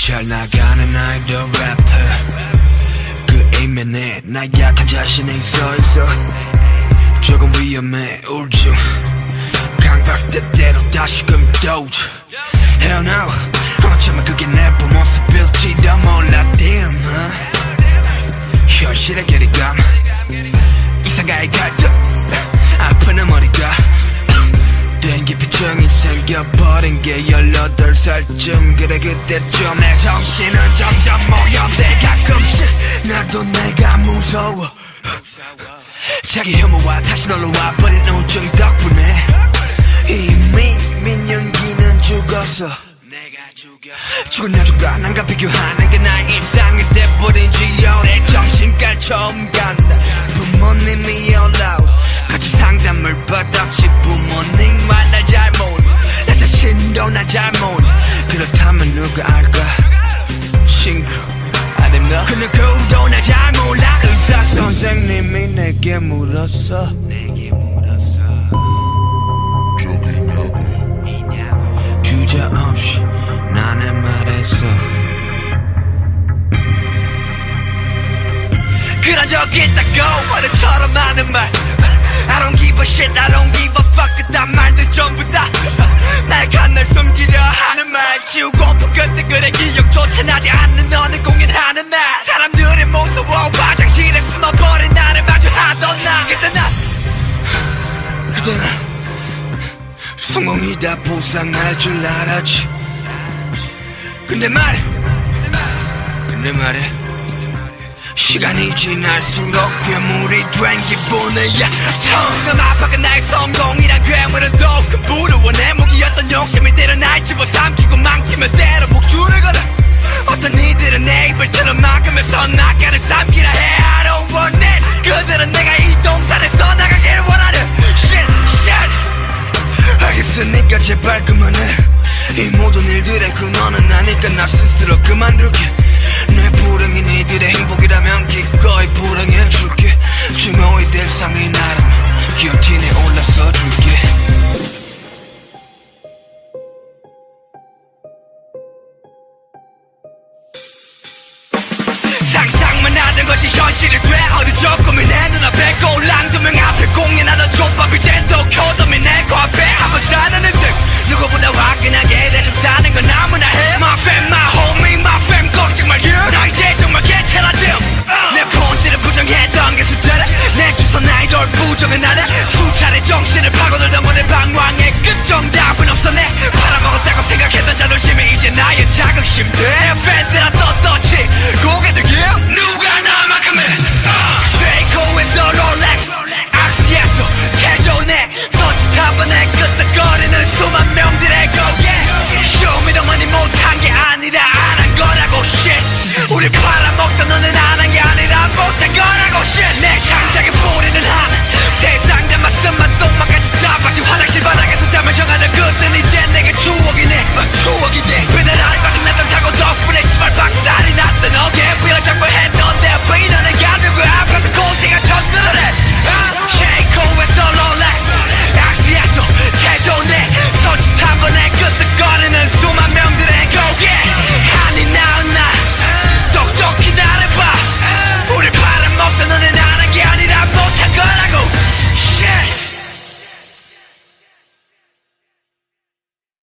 잘 나가는 아이돌 래퍼. 그 이면에 나 약한 자신이 서 있어. 조금 위험해 우울증 강박대대로 다시금 도주 Hell no. 어쩌면 그게 내 부모 생겨버린 게 18살쯤. 그래 그때쯤 내 정신은 점점 모여대 가끔씩 나도 내가 무서워. 자기 혐오와 다시 놀러 와버린 우울증 덕분에 이미 민연기는 죽었어. 죽은 여전과 난과 비교하는 게 나의 일상이 돼버린 지요 내 정신깔 처음 간다. 부모님이 올라오 같이 상담을 받았 누가 알까? 친구. 아님 너. 그 누구도 날잘 몰라. 의사 선생님이 내게 물었어. 내게 물었어. 주저 없이 나는 말했어. 그런 적 있다고 어른처럼 하는 말. I don't give a shit, I don't give a fuck. 그딴 말들 전부 간날 숨기려 하는 말 지우고 그때 그래 기억조차 나지 않는 너는 공연하는 날 사람들의 무서워 화장실에 숨어버린 나를 마주하던 나. 그때 나 그때 나 성공이다 보상할 줄 알았지. 근데 말해 근데 말해 시간이 지날수록 괴물이 된 기분이야 처음 아빠가 나의 성공이란 괴물은 집어삼키고 망치면 때려 목줄을 걸어. 어떤 이들은 내 입을 틀어 막으면서 나가를 삼키라 해. I don't want it 그들은 내가 이 동산에서 나가길 원하는. Shit shit. 알겠으니까 제발 그만해. 이 모든 일들의 근원은 나니까 나 스스로 그만둘게. 내 불행이 니들 현실이 돼 어느 정도